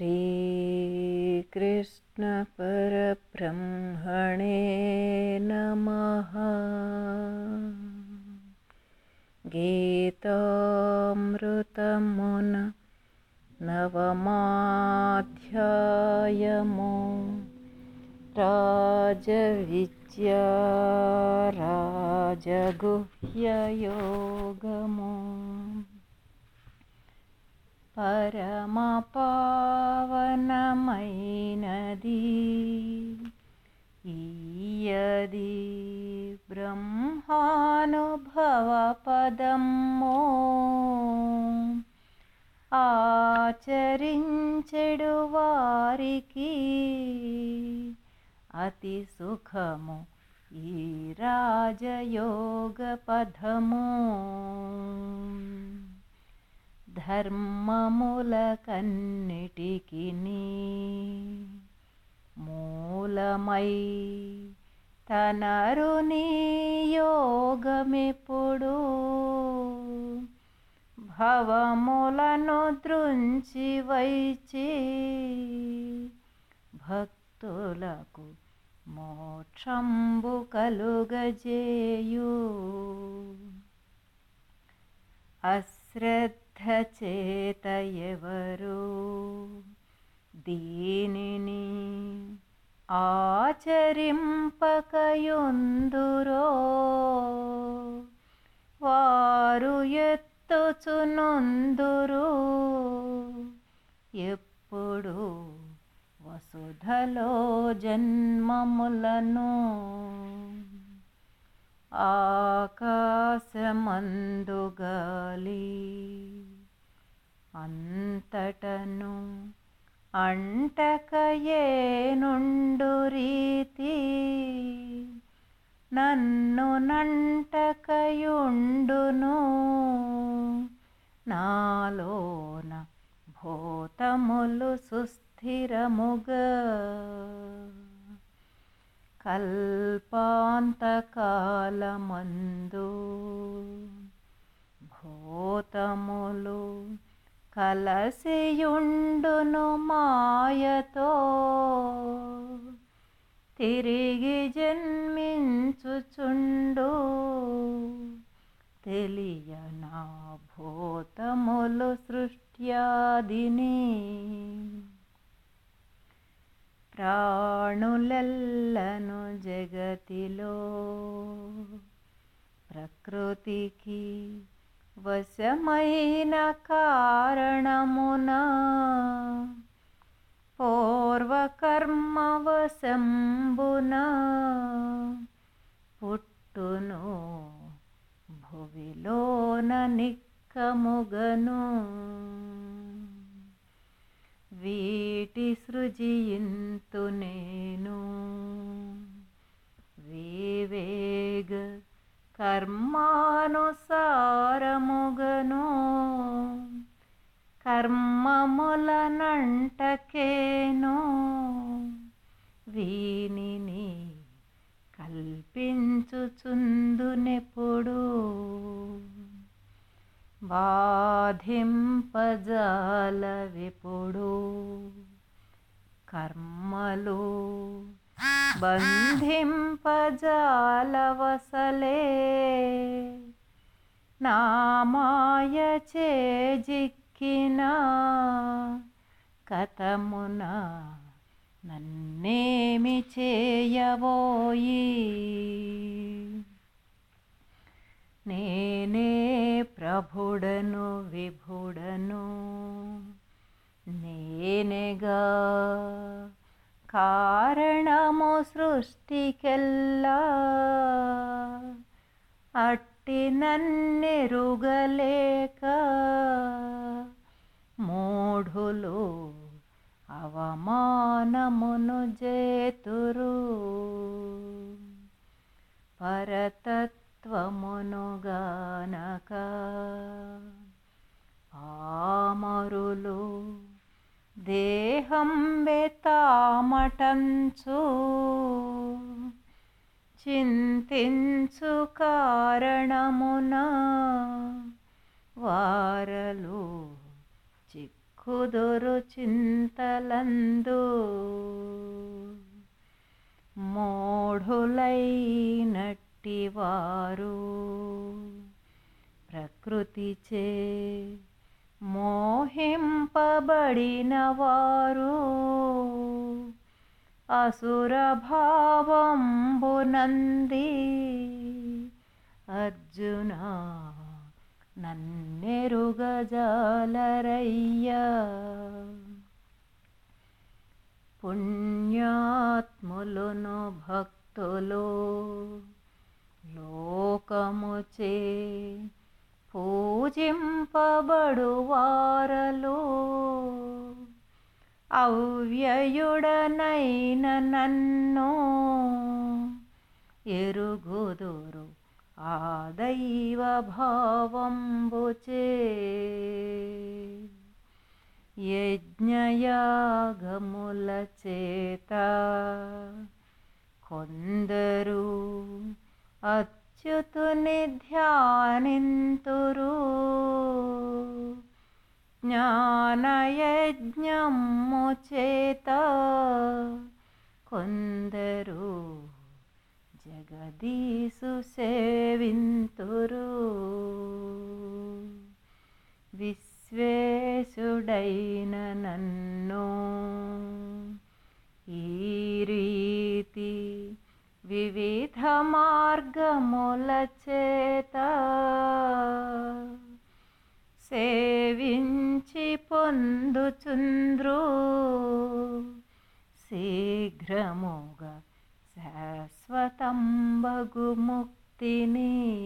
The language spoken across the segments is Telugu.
श्रीकृष्णपरब्रह्मणे नमः। गीतामृतमुन नवमाध्यायमो। राजविद्या राजगुह्ययोगमो పరమపావనమైనది ఈయది బ్రహ్మానుభవపదమ్మో ఆచరించెడు వారికి అతి సుఖము ఈ రాజయోగ పదము ధర్మముల కన్నిటికి మూలమై తనరు యోగమెప్పుడు భవములను దృంచి వైచి భక్తులకు మోక్షంబు కలుగజేయు. అస్ శ్రద్ధ చేత ఎవరు దీనిని ఆచరింపకయుందురో? వారు ఎత్తుచునుందురు? ఎప్పుడు వసుధలో జన్మములను ఆకాశమందు గాలి అంతటను అంటకయేనుండు రీతి నన్ను నంటకయుండును నాలోన భూతములు సుస్థిరముగా కల్పాంతకాలమందు భూతములు కలసియుండును మాయతో తిరిగి జన్మించుచుండు. తెలియనా భూతములు సృష్ట్యాదిని ప్రాణులెల్లను జగతిలో ప్రకృతికి వశమైన కారణమున పూర్వకర్మ వశంబున పుట్టును భువిలోన నిక్కముగను. వీటి సృజియింతు నేను. వివేగ కర్మానుసారముగను. కర్మములనంటకేను వీనిని కల్పించుచుందునెప్పుడు. బాధింపజాల విపుడు కర్మలు బంధింపజాలవసలే. నామాయ చేజిక్కిన కథమున నన్నేమి చేయబోయి भोड़ ప్రకృతిచే మోహింపబడిన వారు అసురభావంబునంది అర్జున నన్నెరుగజాలరయ్యా పుణ్యాత్ములును భక్తులు లోకముచే పూజింపబడు వారలు అవ్యయుడనైన నన్ను ఎరుగుదురు ఆ దైవ భావంబుచే. యజ్ఞయాగముల చేత కొందరు అత్ ధ్యానింతురు జ్ఞానయజ్ఞము చేత కొందరు జగదీసు సేవింతురు. విశ్వేశుడైన నన్ను ఈ రీతి వివిధ మార్గముల చేత సేవించి పొందుచుంద్రు. శీఘ్రముగా శాశ్వతంబగు ముక్తిని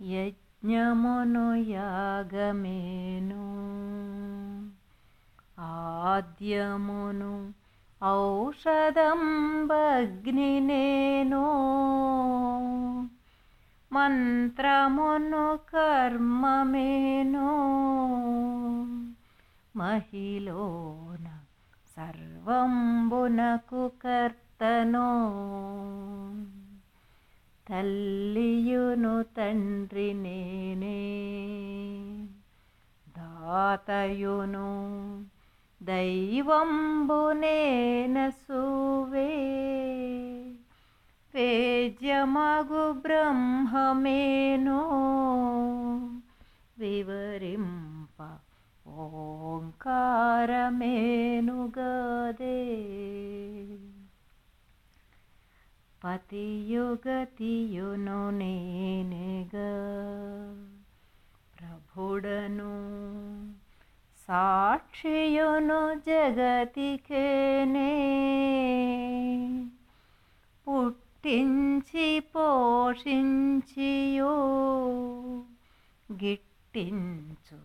యజ్ఞమును యాగమేను. ఆద్యమును औषधं भग्निनेनो मन्त्रमुनुकर्मो महिलो न सर्वं बुनकुकर्तनो तल्लियुनु तण्ड्रिणेने दातयुनु దాతయును దైవంబునేనసువే వేద్యమగు బ్రహ్మమేను వివరింప ఓంకారమేనుగదే పతియుగతియును నేనేగా ప్రభుడను సాక్షియును జగతికేనే. పుట్టించి పోషించియో గిట్టించు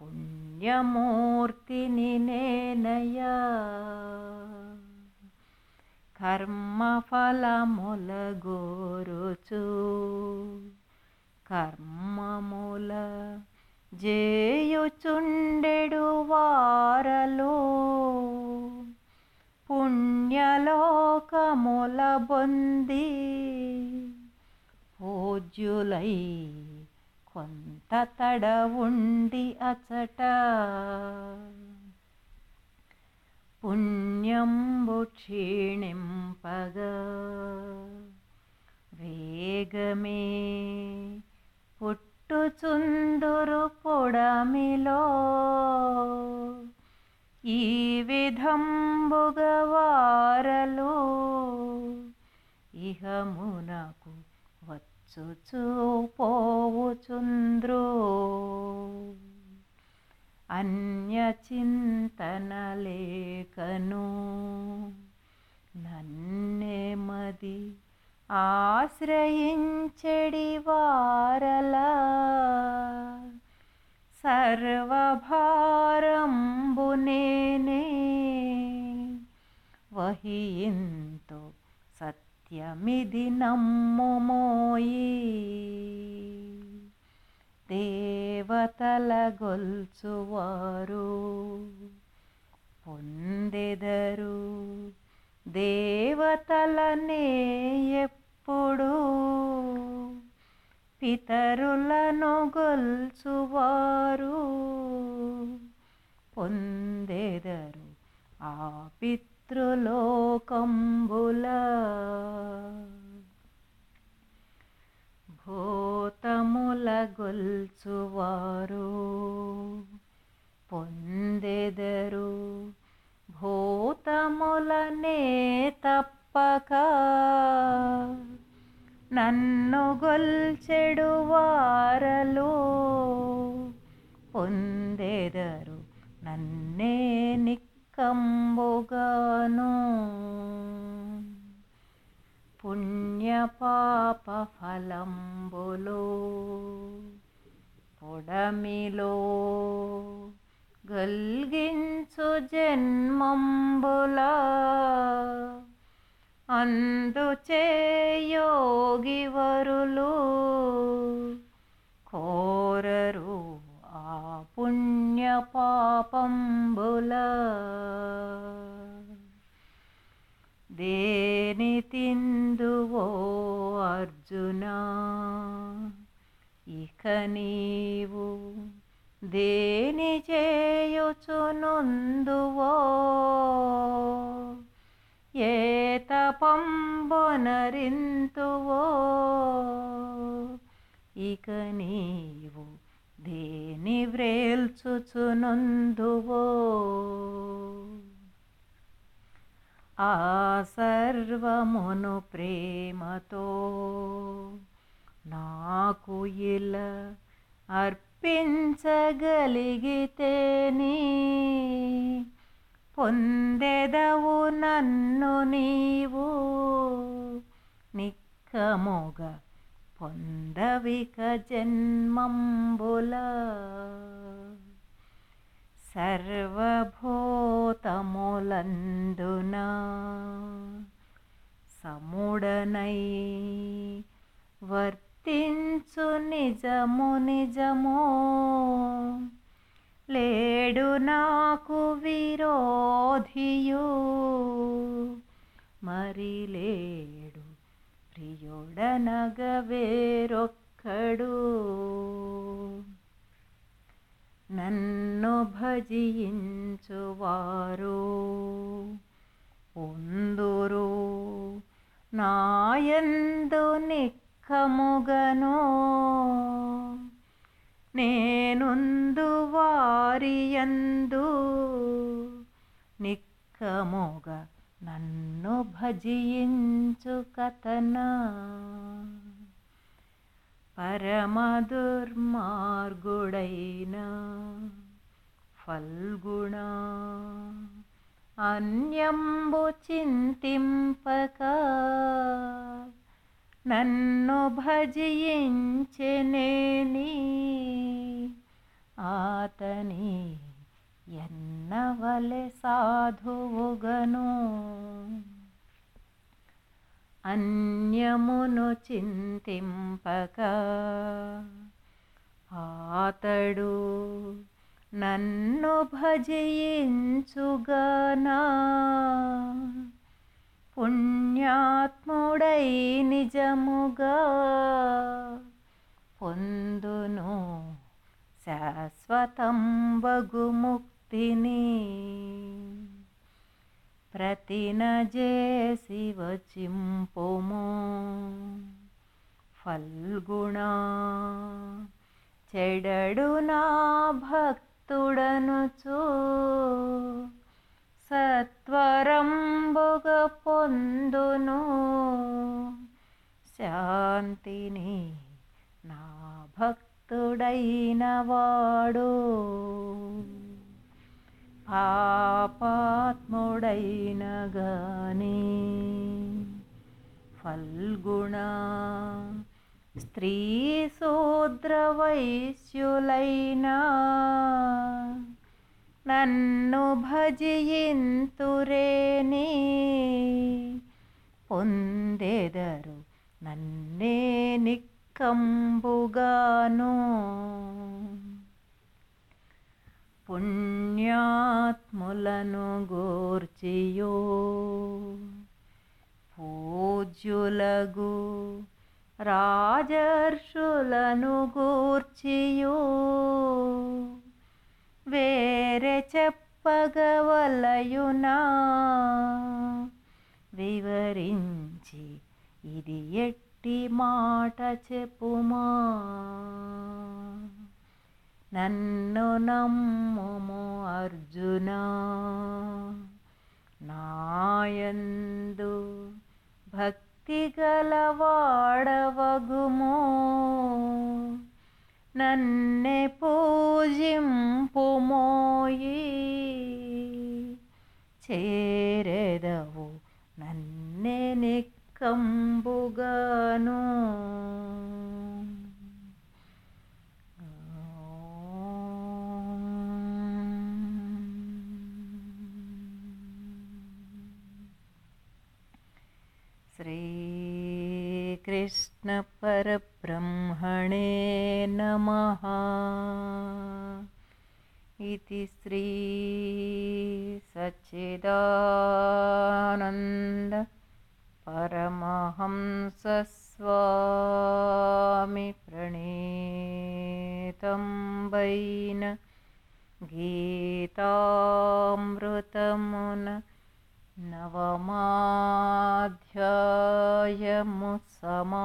పుణ్యమూర్తిని నేనయా కర్మఫలముల గోరుచు కర్మముల జేయుచుండెడు వారలు పుణ్యలోకముల బొంది పూజ్యులై కొంత తడవుండి అచట. పుణ్యంబు క్షీణింపగా వేగమే పుట్టుచుందురు విధంబుగవారలు ఇహమునకు వచ్చుచూ పోవుచుంద్రు. అన్యచింతన నన్నే మది ఆశ్రయించడి వారల సర్వభారంబు నేనే ఎంతో సత్యమిది నమ్ముమోయి దేవతల గొల్చువారు పొందెదరు. దేవతలనే ఎప్పుడు పితరులను గొల్చువారు పొందెదరు. ఆ పితృలోకంబుల భూతముల గొల్చువారు పొందెదరు భూతములనే తప్పక నన్ను గొల్చెడు వారలు పొందెదరు నన్నే నిక్కంబుగాను పుణ్యపాప ఫలంబులో పొడమిలో గల్గించు జన్మంబులా. అందుచేయోగివరులు కోరరు ఆ పుణ్య పాపంబుల దేని తిందువో అర్జునా ఇక నీవు దేని చేయుచునుందువో ఏ తపంబొనరింతువో ఇక నీవు దేని వ్రేల్చుచునుందువో. ఆ సర్వమును ప్రేమతో నాకు ఇలా అర్పించగలిగితేని పొందెదవు నన్ను నీవు నిక్కముగా పొందవిక జన్మంబుల సర్వభూతములందున సముడనై వర్తించు నిజము నిజము. లేడు నాకు విరోధియు మరి లేడు ప్రియుడనగ వేరొక్కడు నన్ను భజించువారు. ఉందురు నాయందు నిక్కముగను. నేనుందు వారియందు నిక్కముగా నన్ను భజించు కథన. పరమదుర్మార్గుడైన ఫల్గుణ. అన్యంబు చింతింపక నన్ను భజించెనేని. ఆతని ఎన్నవలె సాధువుగను అన్యమును చింతింపక ఆతడు నన్ను భజించుగానా పుణ్యాత్ముడై నిజముగా పొందును శాశ్వతం శక్తిని ప్రతిన శివ వచింపుము ఫల్గుణ చెడడు నా భక్తుడనుచు సత్వరంబుగ పొందును. శాంతిని నా భక్తుడైన వాడు. పాపాత్ముడైన గాని ఫల్గుణ స్త్రీ శూద్ర వైశ్యులైనా నన్ను భజియింతురేని పొందెదరు నన్నే నిక్కంబుగాను. పుణ్యాత్ములను గోర్చియో. పూజ్యులగు రాజర్షులను గూర్చియో. వేరే చెప్పగవలయునా? వివరించి ఇది ఎట్టి మాట చెప్పుమా? నన్ను నమ్ముము అర్జున. నాయందు భక్తి గలవాడవగుము నన్నే పూజింపుమోయి చేరెదవు నన్నే నిక్కంబుగాను. श्रीकृष्णपरब्रह्मणे नमः। इति श्रीसच्चिदानन्द परमहंसस्वामि प्रणीतं वैन गीतामृतमुन नवमाध्याय समाप्तमु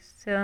Tchau.